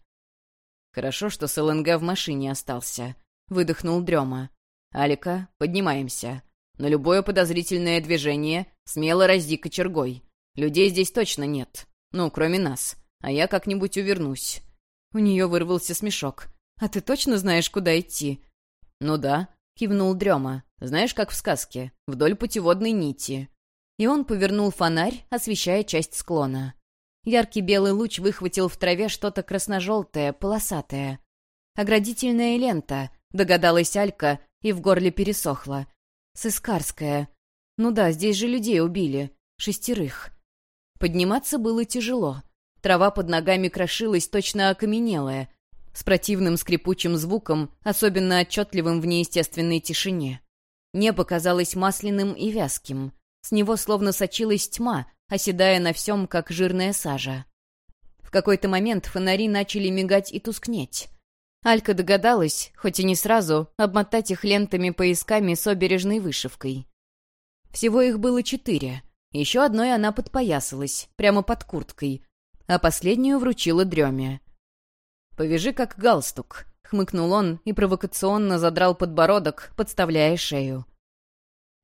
«Хорошо, что с ЛНГ в машине остался», — выдохнул Дрема. «Алика, поднимаемся. На любое подозрительное движение смело разди кочергой. Людей здесь точно нет. Ну, кроме нас. А я как-нибудь увернусь». У нее вырвался смешок. «А ты точно знаешь, куда идти?» «Ну да», — кивнул Дрема. «Знаешь, как в сказке. Вдоль путеводной нити». И он повернул фонарь, освещая часть склона. Яркий белый луч выхватил в траве что-то красно-желтое, полосатое. «Оградительная лента», — догадалась Алька, и в горле пересохла. «Сыскарская. Ну да, здесь же людей убили. Шестерых». Подниматься было тяжело. Трава под ногами крошилась, точно окаменелая, с противным скрипучим звуком, особенно отчетливым в неестественной тишине. Небо казалось масляным и вязким. С него словно сочилась тьма, оседая на всем, как жирная сажа. В какой-то момент фонари начали мигать и тускнеть. Алька догадалась, хоть и не сразу, обмотать их лентами-поясками с обережной вышивкой. Всего их было четыре. Еще одной она подпоясалась, прямо под курткой, а последнюю вручила Дреме. «Повяжи как галстук», — хмыкнул он и провокационно задрал подбородок, подставляя шею.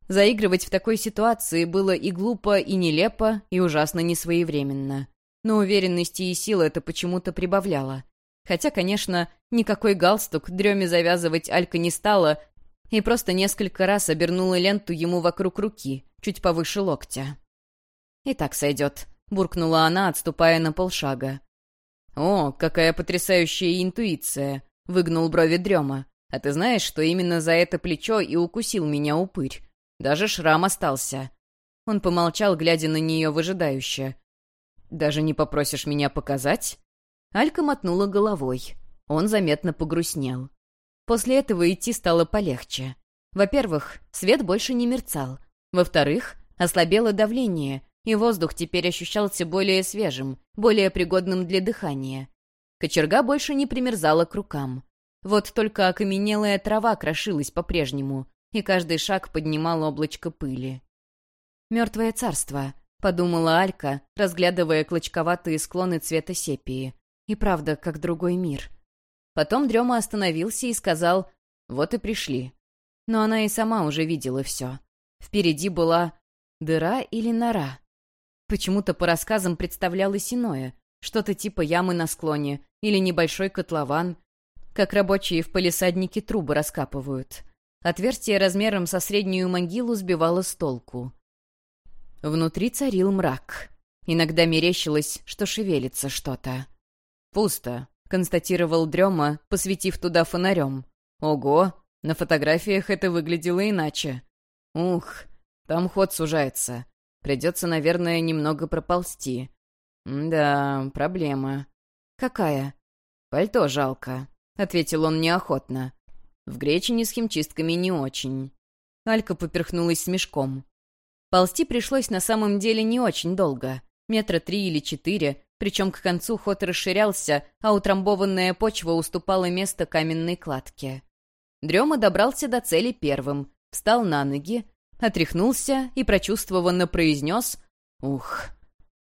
Заигрывать в такой ситуации было и глупо, и нелепо, и ужасно несвоевременно. Но уверенности и силы это почему-то прибавляло. Хотя, конечно, никакой галстук дреме завязывать Алька не стала и просто несколько раз обернула ленту ему вокруг руки, чуть повыше локтя. «И так сойдет», — буркнула она, отступая на полшага. «О, какая потрясающая интуиция!» — выгнул брови дрема. «А ты знаешь, что именно за это плечо и укусил меня упырь? Даже шрам остался. Он помолчал, глядя на нее выжидающе. «Даже не попросишь меня показать?» Алька мотнула головой. Он заметно погрустнел. После этого идти стало полегче. Во-первых, свет больше не мерцал. Во-вторых, ослабело давление, и воздух теперь ощущался более свежим, более пригодным для дыхания. Кочерга больше не примерзала к рукам. Вот только окаменелая трава крошилась по-прежнему, и каждый шаг поднимал облачко пыли. «Мертвое царство», — подумала Алька, разглядывая клочковатые склоны цвета сепии. И правда, как другой мир. Потом Дрема остановился и сказал «Вот и пришли». Но она и сама уже видела все. Впереди была дыра или нора. Почему-то по рассказам представлялось иное. Что-то типа ямы на склоне или небольшой котлован, как рабочие в полисаднике трубы раскапывают. Отверстие размером со среднюю могилу сбивало с толку. Внутри царил мрак. Иногда мерещилось, что шевелится что-то. «Пусто», — констатировал Дрема, посветив туда фонарем. «Ого, на фотографиях это выглядело иначе. Ух, там ход сужается. Придется, наверное, немного проползти. да, проблема». «Какая?» «Пальто жалко», — ответил он неохотно. В Гречине с химчистками не очень. Алька поперхнулась смешком. Ползти пришлось на самом деле не очень долго. Метра три или четыре, причем к концу ход расширялся, а утрамбованная почва уступала место каменной кладке. Дрема добрался до цели первым, встал на ноги, отряхнулся и прочувствованно произнес «Ух».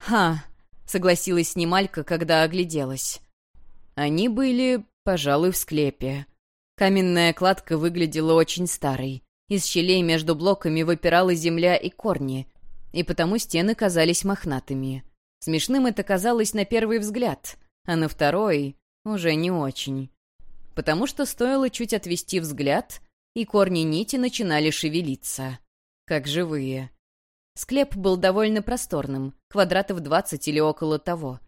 «Ха», — согласилась с ним Алька, когда огляделась. Они были, пожалуй, в склепе. Каменная кладка выглядела очень старой. Из щелей между блоками выпирала земля и корни, и потому стены казались мохнатыми. Смешным это казалось на первый взгляд, а на второй — уже не очень. Потому что стоило чуть отвести взгляд, и корни нити начинали шевелиться. как живые. Склеп был довольно просторным, квадратов двадцать или около того.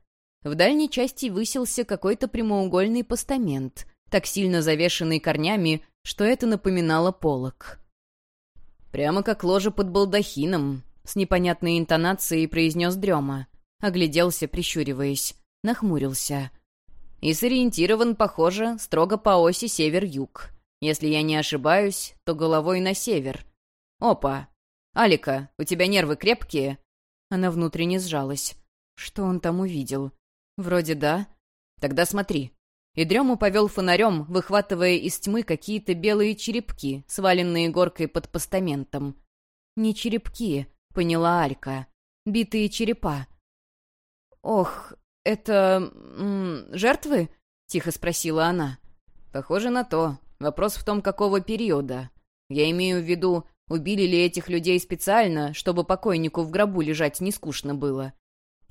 В дальней части высился какой-то прямоугольный постамент, так сильно завешенный корнями, что это напоминало полог. «Прямо как ложа под балдахином», — с непонятной интонацией произнес Дрема. Огляделся, прищуриваясь. Нахмурился. И сориентирован, похоже, строго по оси север-юг. Если я не ошибаюсь, то головой на север. Опа! Алика, у тебя нервы крепкие?» Она внутренне сжалась. Что он там увидел? Вроде да. Тогда смотри. И Дрему повел фонарем, выхватывая из тьмы какие-то белые черепки, сваленные горкой под постаментом. «Не черепки», — поняла Алька. «Битые черепа». «Ох, это... Жертвы?» — тихо спросила она. «Похоже на то. Вопрос в том, какого периода. Я имею в виду, убили ли этих людей специально, чтобы покойнику в гробу лежать не скучно было.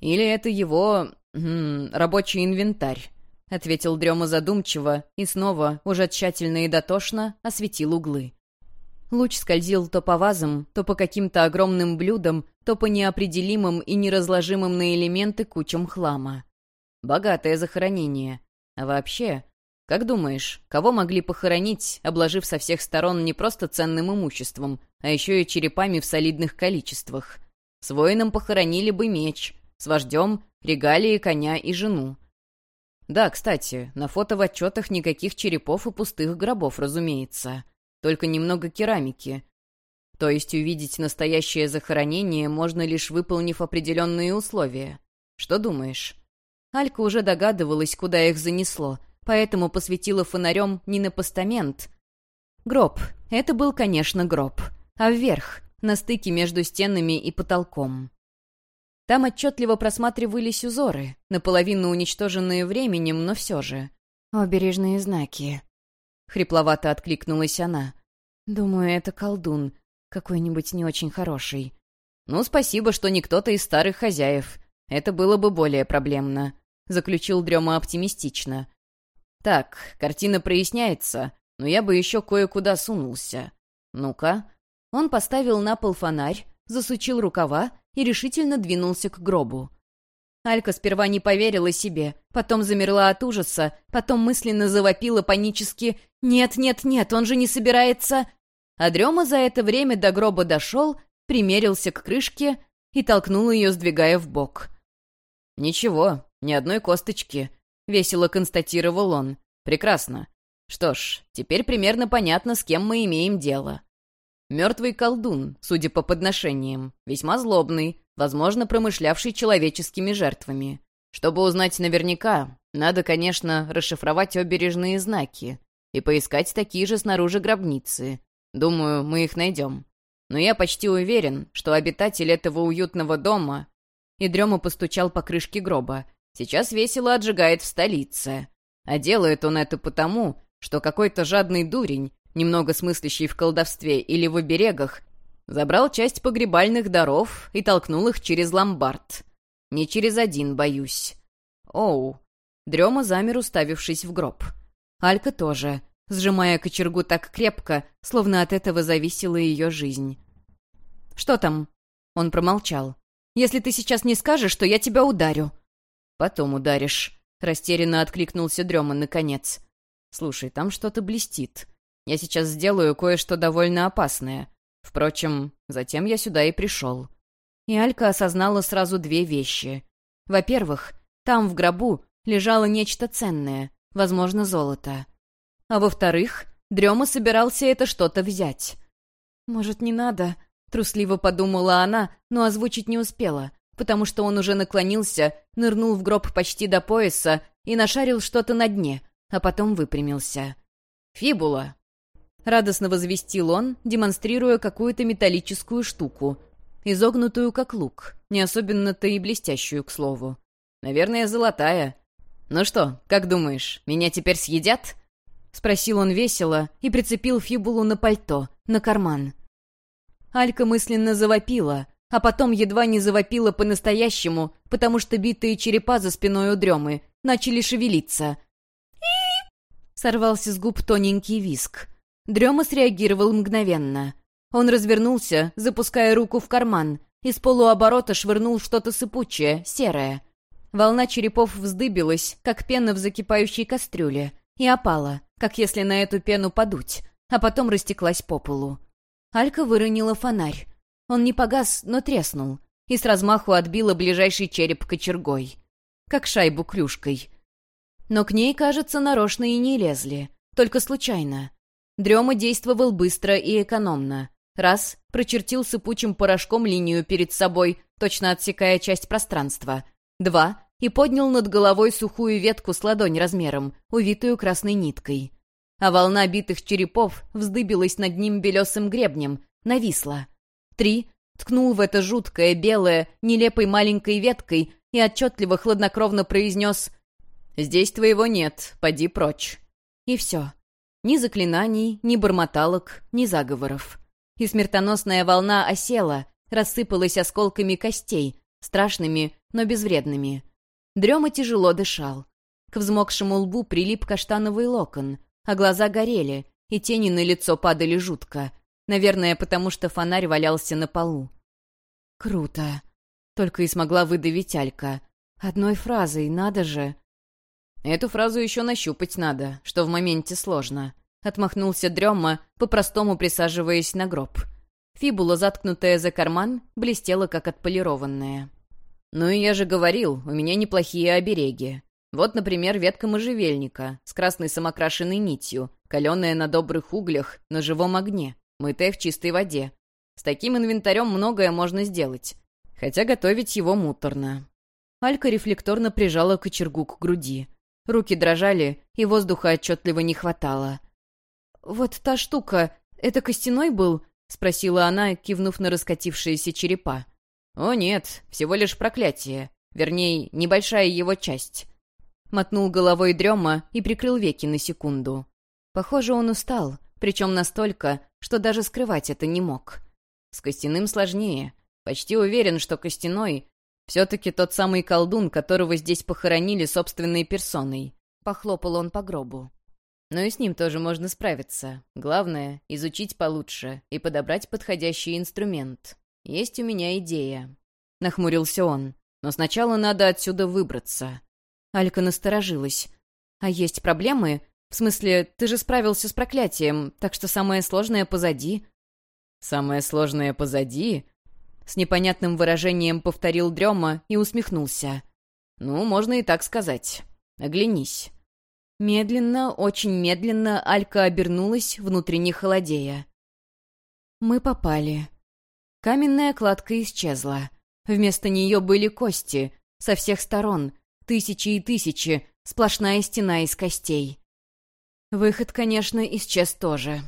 Или это его... Рабочий инвентарь. — ответил Дрема задумчиво и снова, уже тщательно и дотошно, осветил углы. Луч скользил то по вазам, то по каким-то огромным блюдам, то по неопределимым и неразложимым на элементы кучам хлама. Богатое захоронение. А вообще, как думаешь, кого могли похоронить, обложив со всех сторон не просто ценным имуществом, а еще и черепами в солидных количествах? С воином похоронили бы меч, с вождем — регалии коня и жену. Да, кстати, на фото в отчетах никаких черепов и пустых гробов, разумеется. Только немного керамики. То есть увидеть настоящее захоронение можно лишь выполнив определенные условия. Что думаешь? Алька уже догадывалась, куда их занесло, поэтому посветила фонарем не на постамент. Гроб. Это был, конечно, гроб. А вверх, на стыке между стенами и потолком. Там отчетливо просматривались узоры, наполовину уничтоженные временем, но все же. «Обережные знаки», — хрипловато откликнулась она. «Думаю, это колдун, какой-нибудь не очень хороший». «Ну, спасибо, что не кто-то из старых хозяев. Это было бы более проблемно», — заключил Дрема оптимистично. «Так, картина проясняется, но я бы еще кое-куда сунулся. Ну-ка». Он поставил на пол фонарь, засучил рукава и решительно двинулся к гробу. Алька сперва не поверила себе, потом замерла от ужаса, потом мысленно завопила панически «Нет, нет, нет, он же не собирается...» А Дрема за это время до гроба дошел, примерился к крышке и толкнул ее, сдвигая в бок. «Ничего, ни одной косточки», — весело констатировал он. «Прекрасно. Что ж, теперь примерно понятно, с кем мы имеем дело. Мертвый колдун, судя по подношениям, весьма злобный, возможно, промышлявший человеческими жертвами. Чтобы узнать наверняка, надо, конечно, расшифровать обережные знаки и поискать такие же снаружи гробницы. Думаю, мы их найдем. Но я почти уверен, что обитатель этого уютного дома... И Дрема постучал по крышке гроба. Сейчас весело отжигает в столице. А делает он это потому, что какой-то жадный дурень немного смыслящий в колдовстве или в оберегах, забрал часть погребальных даров и толкнул их через ломбард. Не через один, боюсь. Оу. Дрема замер, уставившись в гроб. Алька тоже, сжимая кочергу так крепко, словно от этого зависела ее жизнь. «Что там?» Он промолчал. «Если ты сейчас не скажешь, то я тебя ударю». «Потом ударишь», — растерянно откликнулся Дрема наконец. «Слушай, там что-то блестит. Я сейчас сделаю кое-что довольно опасное. Впрочем, затем я сюда и пришел. И Алька осознала сразу две вещи. Во-первых, там, в гробу, лежало нечто ценное, возможно, золото. А во-вторых, Дрема собирался это что-то взять. «Может, не надо?» — трусливо подумала она, но озвучить не успела, потому что он уже наклонился, нырнул в гроб почти до пояса и нашарил что-то на дне, а потом выпрямился. «Фибула!» Радостно возвестил он, демонстрируя какую-то металлическую штуку, изогнутую как лук, не особенно-то и блестящую, к слову. «Наверное, золотая. Ну что, как думаешь, меня теперь съедят?» Спросил он весело и прицепил фибулу на пальто, на карман. Алька мысленно завопила, а потом едва не завопила по-настоящему, потому что битые черепа за спиной у дремы начали шевелиться. Сорвался с губ тоненький виск. Дрема среагировал мгновенно. Он развернулся, запуская руку в карман, и с полуоборота швырнул что-то сыпучее, серое. Волна черепов вздыбилась, как пена в закипающей кастрюле, и опала, как если на эту пену подуть, а потом растеклась по полу. Алька выронила фонарь. Он не погас, но треснул, и с размаху отбила ближайший череп кочергой. Как шайбу клюшкой. Но к ней, кажется, нарочно и не лезли, только случайно. Дрема действовал быстро и экономно. Раз — прочертил сыпучим порошком линию перед собой, точно отсекая часть пространства. Два — и поднял над головой сухую ветку с ладонь размером, увитую красной ниткой. А волна битых черепов вздыбилась над ним белесым гребнем, нависла. Три — ткнул в это жуткое, белое, нелепой маленькой веткой и отчетливо хладнокровно произнес «Здесь твоего нет, поди прочь». И все. Ни заклинаний, ни бормоталок, ни заговоров и смертоносная волна осела, рассыпалась осколками костей, страшными, но безвредными. Дрема тяжело дышал. К взмокшему лбу прилип каштановый локон, а глаза горели, и тени на лицо падали жутко. Наверное, потому что фонарь валялся на полу. «Круто!» — только и смогла выдавить Алька. «Одной фразой, надо же!» «Эту фразу еще нащупать надо, что в моменте сложно», Отмахнулся Дрема, по-простому присаживаясь на гроб. Фибула, заткнутая за карман, блестела, как отполированная. «Ну и я же говорил, у меня неплохие обереги. Вот, например, ветка можжевельника с красной самокрашенной нитью, каленая на добрых углях, на живом огне, мытая в чистой воде. С таким инвентарем многое можно сделать, хотя готовить его муторно». Алька рефлекторно прижала кочергу к груди. Руки дрожали, и воздуха отчетливо не хватало. «Вот та штука, это костяной был?» — спросила она, кивнув на раскатившиеся черепа. «О нет, всего лишь проклятие. Вернее, небольшая его часть». Мотнул головой дрема и прикрыл веки на секунду. Похоже, он устал, причем настолько, что даже скрывать это не мог. С костяным сложнее. Почти уверен, что костяной — все-таки тот самый колдун, которого здесь похоронили собственной персоной. Похлопал он по гробу. Но и с ним тоже можно справиться. Главное — изучить получше и подобрать подходящий инструмент. Есть у меня идея. Нахмурился он. Но сначала надо отсюда выбраться. Алька насторожилась. «А есть проблемы? В смысле, ты же справился с проклятием, так что самое сложное позади». «Самое сложное позади?» С непонятным выражением повторил Дрема и усмехнулся. «Ну, можно и так сказать. Оглянись». Медленно, очень медленно Алька обернулась, внутренне холодея. Мы попали. Каменная кладка исчезла. Вместо нее были кости, со всех сторон, тысячи и тысячи, сплошная стена из костей. Выход, конечно, исчез тоже.